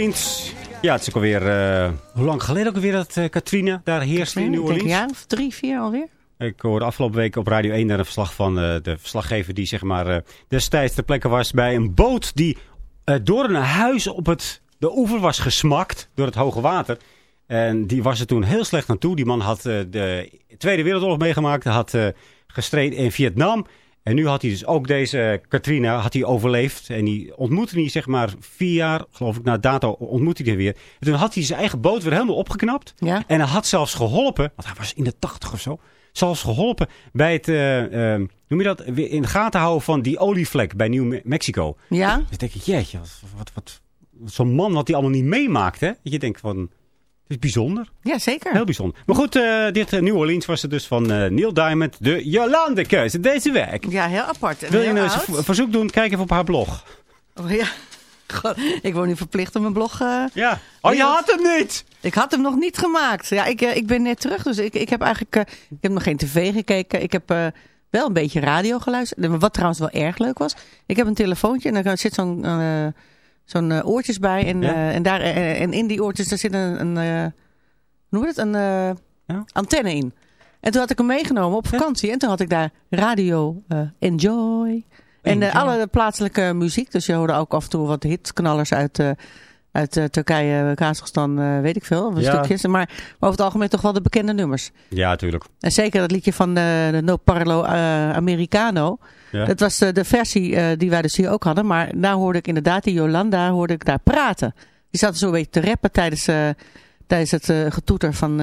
Orleans. Ja, het is ook alweer... eh, hoe lang geleden ook alweer dat eh, Katrina daar heerste in New denk een Orleans? jaar of drie, vier alweer. Ik hoorde afgelopen week op Radio 1 daar een verslag van eh, de verslaggever die zeg maar destijds ter plekke was bij een boot die door een huis op het, de oever was gesmakt door het hoge water. En die was er toen heel slecht aan toe. Die man had de Tweede Wereldoorlog meegemaakt, had gestreden in Vietnam. En nu had hij dus ook deze Katrina had hij overleefd. En die ontmoette hij zeg maar vier jaar, geloof ik, na dato ontmoette hij er weer. En toen had hij zijn eigen boot weer helemaal opgeknapt. Ja. En hij had zelfs geholpen, want hij was in de tachtig of zo. Zelfs geholpen bij het, eh, eh, noem je dat, weer in de gaten houden van die olievlek bij Nieuw-Mexico. Ja? Dus denk ik, jeetje, wat, wat, wat, zo'n man wat hij allemaal niet meemaakt, hè. Dat je denkt van, is bijzonder. Ja, zeker. Heel bijzonder. Maar goed, eh, dit eh, New Orleans was het dus van eh, Neil Diamond, de Jolande keuze deze week. Ja, heel apart. Wil je heel een oud. v- verzoek doen? Kijk even op haar blog. Oh, ja. God, ik word nu verplicht om mijn blog... Ja. Oh, je had hem niet! Ik had hem nog niet gemaakt. Ja, ik, ik ben net terug, dus ik, ik heb eigenlijk ik heb nog geen tv gekeken. Ik heb wel een beetje radio geluisterd. Wat trouwens wel erg leuk was. Ik heb een telefoontje en daar zit zo'n zo'n eh, oortjes bij. En, Ja. eh, en, daar, eh, en in die oortjes daar zit een, een noem het? Een Ja. antenne in. En toen had ik hem meegenomen op vakantie. En toen had ik daar radio Enjoy. En Enjoy. alle plaatselijke muziek. Dus je hoorde ook af en toe wat hitknallers uit, uit Turkije, Kazachstan, weet ik veel. Stukjes. Maar, maar over het algemeen toch wel de bekende nummers. Ja, tuurlijk. En zeker dat liedje van No Parlo Americano. Ja. Dat was eh, de versie eh, die wij dus hier ook hadden. Maar daar hoorde ik inderdaad, die Jolanda, hoorde ik daar praten. Die zat zo een beetje te rappen tijdens, eh, tijdens het getoeter van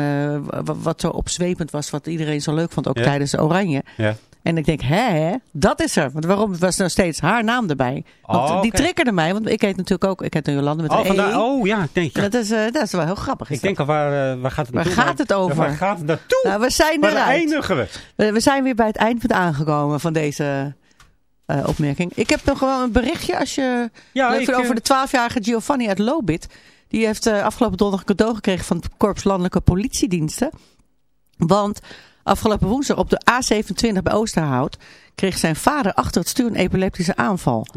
wa- wat zo opzwepend was. Wat iedereen zo leuk vond, ook Ja. tijdens Oranje. Ja. En ik denk, hè, dat is er. Want waarom was er nog steeds haar naam erbij? Want Oh, die triggerde mij, want ik heet natuurlijk ook, ik heet een Jolande met Oh, een E. oh ja, ik denk, ja. Dat, is, eh, dat is wel heel grappig. Ik denk al, waar, eh, waar gaat het Waar naartoe? gaat het over? Waar gaat het naartoe? Nou, we zijn Waar eruit. eindigen we? We, we zijn weer bij het eind aangekomen van deze eh, opmerking. Ik heb nog wel een berichtje als je Ja, ik, over de 12-jarige Giovanni uit Lobit. Die heeft afgelopen donderdag een cadeau gekregen van het Korps Landelijke Politiediensten. Want afgelopen woensdag op de A27 bij Oosterhout kreeg zijn vader achter het stuur een epileptische aanval.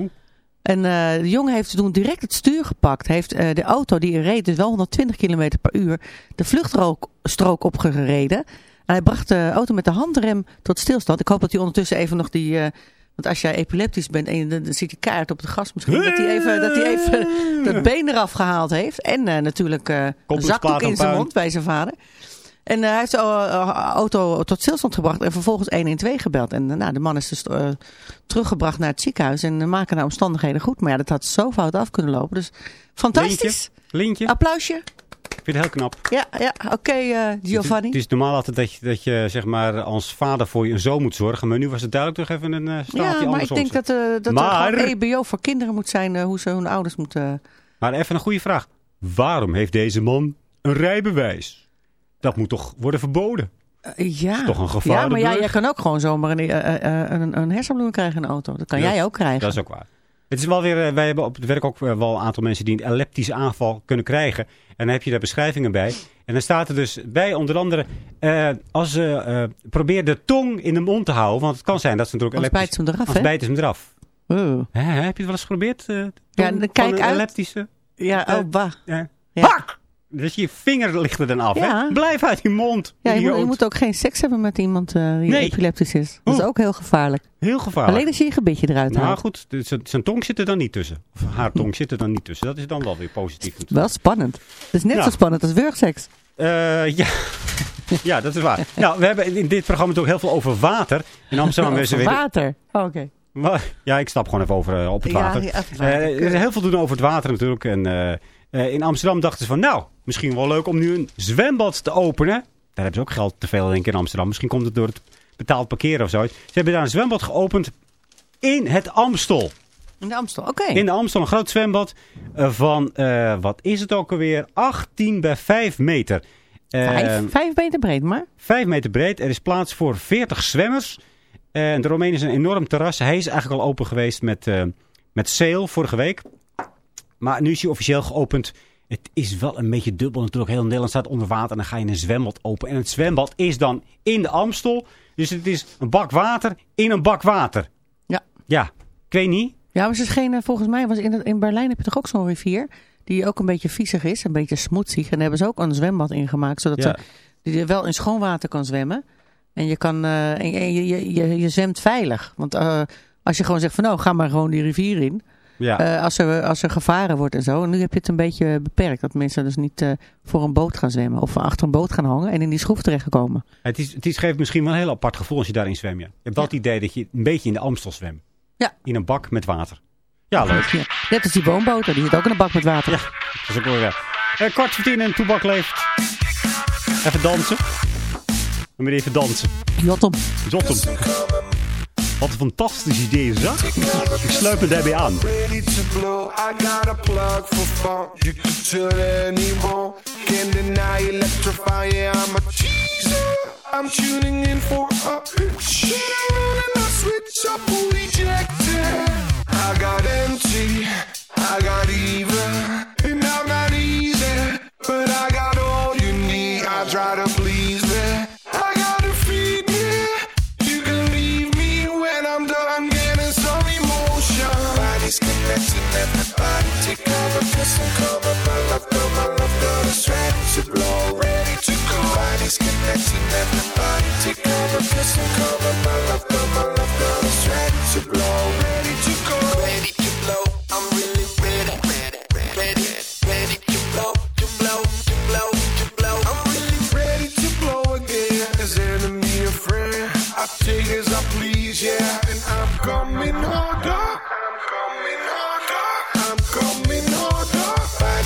En eh, de jongen heeft toen direct het stuur gepakt. Heeft eh, de auto die er reed, dus wel 120 km per uur, de vluchtstrook opgereden. En hij bracht de auto met de handrem tot stilstand. Ik hoop dat hij ondertussen even nog die... eh, want als jij epileptisch bent en dan, zit je keihard op het gas misschien. Dat hij even, dat, hij even dat been eraf gehaald heeft. En natuurlijk een zakdoek in zijn mond bij zijn vader. En eh, hij heeft de eh, auto tot stilstand gebracht en vervolgens 112 gebeld. En eh, nou, de man is dus eh, teruggebracht naar het ziekenhuis en maken naar omstandigheden goed. Maar ja, dat had zo fout af kunnen lopen. Dus fantastisch. Lintje? Lintje? Applausje. Ik vind het heel knap. Ja, ja oké eh, Giovanni. Het is normaal altijd dat je, dat je zeg maar, als vader voor je zoon moet zorgen. Maar nu was het duidelijk toch even een uh, staaltje Ja, maar ik denk dat, eh, dat Maar- er gewoon EBO voor kinderen moet zijn. eh, hoe ze hun ouders moeten... Maar even een goede vraag. Waarom heeft deze man een rijbewijs? Dat moet toch worden verboden? Eh, ja. toch een gevaar Ja, maar ja, jij kan ook gewoon zomaar een, eh, eh, een, een hersenbloeding krijgen in een auto. Dat kan Dat- jij ook krijgen. Dat is ook waar. Het is wel weer, eh, wij hebben op het werk ook eh, wel een aantal mensen die een epileptische aanval kunnen krijgen. En dan heb je daar beschrijvingen bij. En dan staat er dus bij onder andere, eh, als ze eh, probeer de tong in de mond te houden. Want het kan zijn dat ze natuurlijk ze hem eraf, hè? bijten ze hem eraf. Hè? heb je het wel eens geprobeerd? eh, Ja, dan kijk uit. epileptische? Ja, Eh, oh, bah. Ja. Ja. Dus je vinger ligt er dan af. Ja. Hè? Blijf uit die mond. Ja, je moet, je moet ook geen seks hebben met iemand eh, die Nee. epileptisch is. Dat is Oeh. ook heel gevaarlijk. Heel gevaarlijk. Alleen als je je gebitje eruit Nou haalt. goed, dus zijn- tong zit er dan niet tussen. Of haar tong zit er dan niet tussen. Dat is dan wel weer positief. natuurlijk. Wel spannend. Dat is net zo spannend als wurgseks. Eh, ja. ja, dat is waar. Nou, we hebben in dit programma toch heel veel over water. In Amsterdam Over er weer... water. Oh, Oké. Ja, ik stap gewoon even over eh, op het water. ja, op het water. Eh, er is heel veel doen over het water natuurlijk. En eh, eh, in Amsterdam dachten ze van, nou, misschien wel leuk om nu een zwembad te openen. Daar hebben ze ook geld te veel denk ik in Amsterdam. Misschien komt het door het betaald parkeren of zoiets. Ze hebben daar een zwembad geopend in het Amstel. In de Amstel, oké. In de Amstel een groot zwembad eh, van, eh, wat is het ook alweer? 18 bij 5 meter. Vijf, vijf meter breed, maar. 5 meter breed. Er is plaats voor 40 zwemmers. En de Romein is een enorm terras. Hij is eigenlijk al open geweest met, met sale vorige week. Maar nu is hij officieel geopend. Het is wel een beetje dubbel natuurlijk. Heel Nederland staat onder water en dan ga je een zwembad open. En het zwembad is dan in de Amstel. Dus het is een bak water in een bak water. Ja. Ja, ik weet niet. Ja, maar ze schenen, volgens mij was in, in Berlijn heb je toch ook zo'n rivier. Die ook een beetje viezig is, een beetje smoetsig. En daar hebben ze ook een zwembad ingemaakt. Zodat Ja. ze, die je wel in schoon water kan zwemmen. En je, kan, eh, en, je, je, je, je zwemt veilig. Want eh, als je gewoon zegt van nou, ga maar gewoon die rivier in. Ja. Eh, als, er, als er gevaren wordt en zo. En nu heb je het een beetje beperkt. Dat mensen dus niet eh, voor een boot gaan zwemmen. Of achter een boot gaan hangen en in die schroef terechtkomen. Het, is, het is, geeft misschien wel een heel apart gevoel als je daarin zwemt. Ja. Je hebt wel het idee dat je een beetje in de Amstel zwemt. Ja. In een bak met water. Ja, leuk. Ja. Net als die woonboten, die zit ook in een bak met water. Ja, dat is ook weer. Uh, kwart voor tien en Toebak leeft. Even dansen. We moeten even dansen. Jotom. Jotom. Wat een fantastisch idee is dat. Ik sluit me daarbij aan. I'm tuning in for a shit and I switch up rejected. I got empty. I got even. And I'm not easy. But I got all you need. I try to please ready to blow, ready to blow. I'm really ready, ready, ready, ready to blow, to blow, to blow, to blow. I'm really ready to blow again. Is a friend? I take as I please, yeah. And I'm coming harder.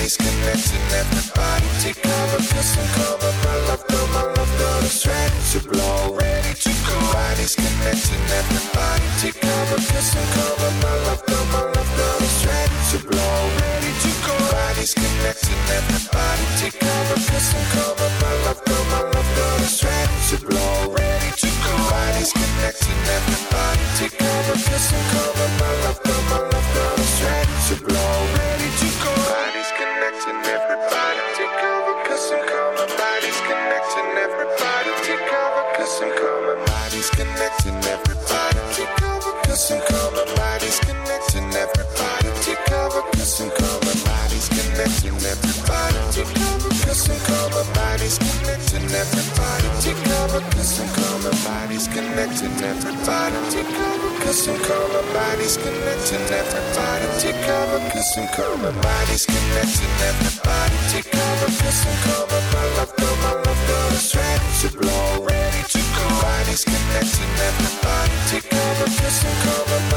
Bodies connected, everybody take cover, kiss and cover. My love, girl, my love, girl is ready to blow, ready to go. Bodies connected, everybody take cover, kiss and cover. My love, girl, kissing cover, bodies connecting, everybody take cover, kissing karma, bodies connecting, everybody take cover, kissing karma, my love girl, my love girl is ready to blow, ready to go, bodies connecting, everybody take cover, kissing karma,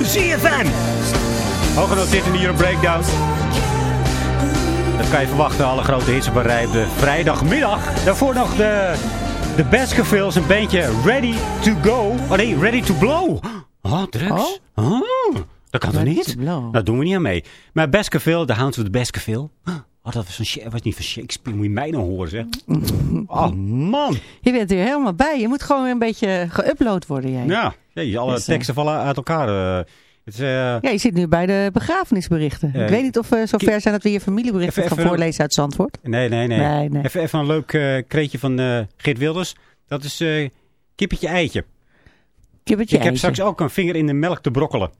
ZFM. Hooggenoteerd in hier een Breakdown. Dat kan je verwachten, alle grote hits op de vrijdagmiddag. Daarvoor nog de, de Baskervilles, een bandje Ready to Go. Oh nee, Ready to Blow. Oh, drugs. Oh? oh dat kan toch niet? Dat doen we niet aan mee. Maar Baskerville, de Hounds of the Baskerville. Oh, dat was, een, Sha- was niet van Shakespeare. Moet je mij nou horen, zeg. Oh, man. Je bent er helemaal bij. Je moet gewoon weer een beetje geüpload worden, jij. Ja, ja alle Dus, eh, teksten vallen uit elkaar. eh. het is, eh, Ja, je zit nu bij de begrafenisberichten. Ik weet niet of we zover zijn dat we je familieberichten Even- gaan even- voorlezen uit Zandvoort. Nee, nee, nee. Nee, nee. Even, even een leuk kreetje van Geert Wilders. Dat is kippetje eitje. Kippetje Ik heb straks ook een vinger in de melk te brokkelen.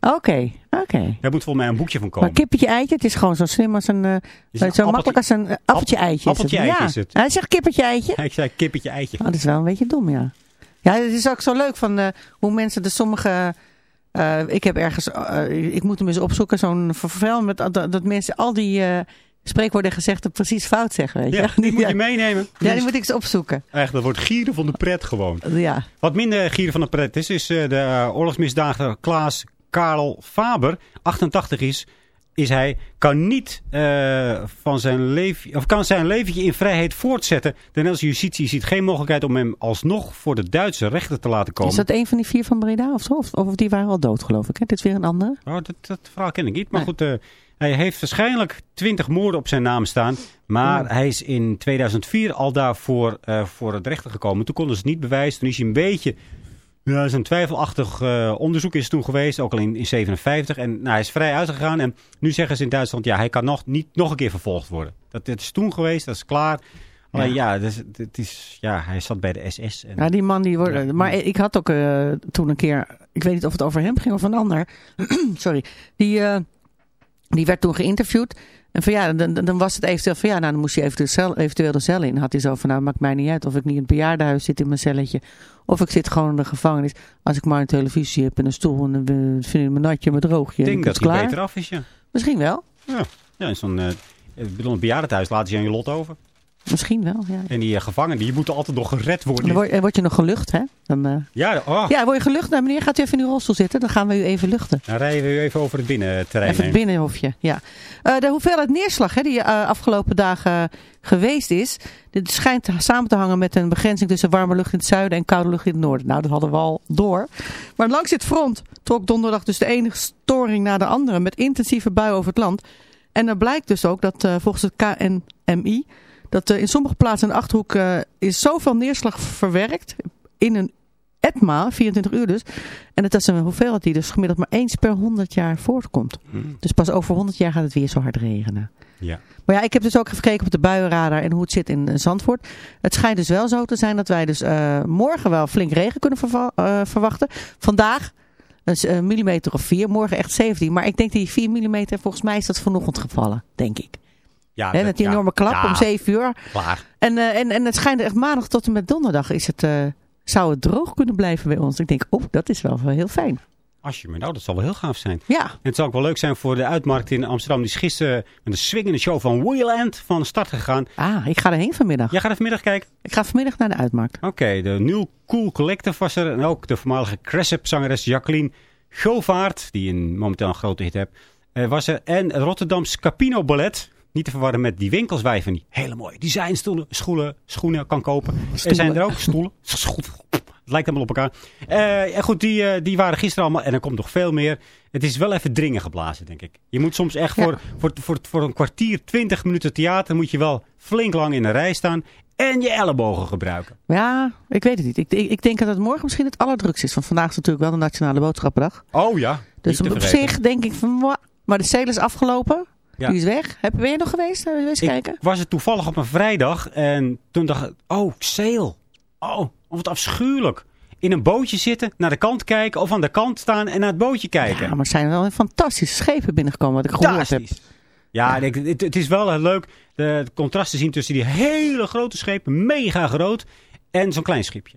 Oké, oké. Daar moet volgens mij een boekje van komen. Maar kippetje eitje, het is gewoon zo slim als een... eh, een zo makkelijk als een eh, appeltje eitje. is appeltje eitje ja. is het. Hij zegt kippetje eitje. Ik zei kippetje eitje. Oh, dat is wel een beetje dom, ja. Ja, het is ook zo leuk van eh, hoe mensen de sommige... ik heb ergens... ik moet hem eens opzoeken, zo'n vervel met dat, dat mensen al die spreekwoorden en gezegden precies fout zeggen. Weet je? Ja, die moet je meenemen. Ja, die moet ik eens opzoeken. Echt, dat wordt gieren van de pret gewoon. Ja. Wat minder gieren van de pret is, is de oorlogsmisdadiger Klaas Karel Faber. 88 is, is hij, kan niet eh, van zijn leven, of kan zijn leventje in vrijheid voortzetten. De Nederlandse justitie ziet geen mogelijkheid om hem alsnog voor de Duitse rechter te laten komen. Is dat een van die vier van Breda of zo? Of, of die waren al dood, geloof ik. Hè? Dit is weer een andere. Oh, dat, dat verhaal ken ik niet. Maar goed, eh, hij heeft waarschijnlijk 20 moorden op zijn naam staan. Maar hij is in 2004 al daarvoor eh, voor het rechter gekomen. Toen konden ze het niet bewijzen. Toen is hij een beetje... Ja, zo'n twijfelachtig eh, onderzoek is toen geweest, ook al in, in 57. En nou, hij is vrij uitgegaan. En nu zeggen ze in Duitsland, ja, hij kan nog, niet nog een keer vervolgd worden. Dat, dat is toen geweest, dat is klaar. Alleen ja, is, het is, ja hij zat bij de SS. En, Ja, die man die wordt. Maar ik had ook eh, toen een keer. Ik weet niet of het over hem ging of een ander. Sorry. Die, eh, die werd toen geïnterviewd. En van ja, dan, dan- was het eventueel van ja, nou dan moest je eventueel, de cel, eventueel de cel in. Had hij zo van nou, maakt mij niet uit of ik niet in het bejaardenhuis zit in mijn celletje. Of ik zit gewoon in de gevangenis. Als ik maar een televisie heb en een stoel en dan eh, vind ik mijn natje, mijn droogje. ik en denk het dat hij klaar. beter af is, ja. Misschien wel. Ja, ja in zo'n... ik bedoel, een bejaardentehuis laten ze aan je lot over. Misschien wel, ja. En die eh, gevangenen, die moeten altijd nog gered worden. Dan word, je nog gelucht, hè? Dan, eh, Ja, oh, Ja, word je gelucht? Nou, meneer, gaat u even in uw rolstoel zitten? Dan gaan we u even luchten. dan rijden we even over het binnenterrein Even het binnenhofje, ja. Eh, de hoeveelheid neerslag hè, die afgelopen dagen geweest is... dit schijnt samen te hangen met een begrenzing tussen warme lucht in het zuiden en koude lucht in het noorden. Nou, dat hadden we al door. Maar langs dit front trok donderdag dus de ene storing na de andere... met intensieve buien over het land. En er blijkt dus ook dat volgens het KNMI... dat eh, in sommige plaatsen in de Achterhoek eh, is zoveel neerslag verwerkt... in een etmaal, 24 uur dus. En dat is een hoeveelheid die dus gemiddeld maar eens per 100 jaar voortkomt. Dus pas over 100 jaar gaat het weer zo hard regenen. Ja. Maar ja, ik heb dus ook even gekeken op de buienradar en hoe het zit in eh, Zandvoort. Het schijnt dus wel zo te zijn dat wij dus morgen wel flink regen kunnen verwachten. Vandaag een millimeter of 4, morgen echt 17. Maar ik denk die 4 millimeter, volgens mij is dat vanochtend gevallen, denk ik. Ja, dat- met die enorme klap om 7 uur. Klaar. En, eh, en, en het schijnt echt maandag tot en met donderdag is het, eh, zou het droog kunnen blijven bij ons. Ik denk, oh, dat is wel heel fijn. Als je me nou, dat zal wel heel gaaf zijn. Ja. En het zal ook wel leuk zijn voor de uitmarkt in Amsterdam. Die is gisteren met een swingende show van Wheeland van start gegaan. Ah, ik ga erheen vanmiddag. Jij gaat er vanmiddag kijken? Ik ga vanmiddag naar de uitmarkt. Oké, de New Cool Collective was er. En ook de voormalige Cressip-zangeres Jacqueline Govaert, die een, momenteel een grote hit heeft, eh, was er. En het Rotterdams Capino Ballet. Niet te verwarren met die winkels waar je van die hele mooie designstoelen, schoenen, schoenen kan kopen. Er zijn er ook stoelen. Het lijkt helemaal op elkaar. En goed, die, eh, die waren gisteren allemaal. En er komt nog veel meer. Het is wel even dringen geblazen, denk ik. Je moet soms echt voor, voor, voor, voor een kwartier, twintig minuten theater... moet je wel flink lang in een rij staan. En je ellebogen gebruiken. Ja, ik weet het niet. Ik, ik, ik denk dat het morgen misschien het allerdrukst is. Want vandaag is natuurlijk wel de Nationale Boodschappendag. Oh ja. Dus op zich denk ik van... Maar de sale is afgelopen. Ja. Die is weg. Heb, ben je nog geweest? Je eens kijken? Ik was er toevallig op een vrijdag en toen dacht ik, oh, sale. Oh, wat afschuwelijk. In een bootje zitten, naar de kant kijken of aan de kant staan en naar het bootje kijken. Ja, maar er zijn wel fantastische schepen binnengekomen wat ik gehoord heb. Fantastisch. Ja, ik- het, het is wel heel leuk de, het contrast te zien tussen die hele grote schepen, mega groot, en zo'n klein schipje.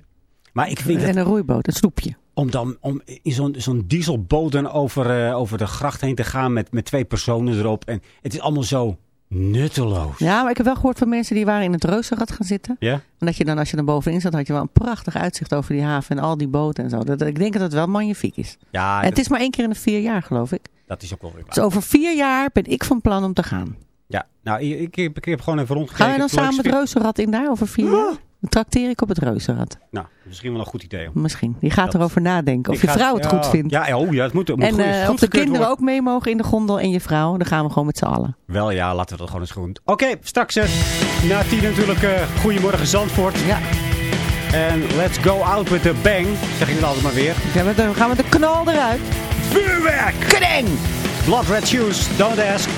Maar ik vind En het, een roeiboot, een sloepje. Om dan om in zo'n zo'n dieselboot dan over, eh, over de gracht heen te gaan met, met twee personen erop. En het is allemaal zo nutteloos. Ja, maar ik heb wel gehoord van mensen die waren in het reuzenrad gaan zitten. Ja? En dat je dan, als je dan bovenin zat, had je wel een prachtig uitzicht over die haven en al die boten en zo. Dat, ik denk dat het wel magnifiek is. Ja, en het is maar één keer in de vier jaar, geloof ik. dat is ook wel weer waar. Dus over vier jaar ben ik van plan om te gaan. Ja, nou, ik, ik, heb, ik heb gewoon even rondgekeken. Gaan wij dan Het samen met schip- Reuzenrad in daar over vier jaar? Dan trakteer ik op het reuzenrad. Nou, misschien wel een goed idee. Misschien. Die gaat Dat- erover nadenken. Of Ik je vrouw het ja, goed vindt. Ja, oh ja, het moet, het moet en goed, goed of de kinderen worden. ook mee mogen in de gondel en je vrouw. Dan gaan we gewoon met z'n allen. Wel ja, laten we dat gewoon eens goed. Oké, straks na tien natuurlijk eh Goedemorgen Zandvoort. Ja. En let's go out with a bang. Zeg ik het altijd maar weer. Ja, met de- gaan we de knal eruit. Vuurwerk! Kedeng! Blood Red Shoes, don't ask.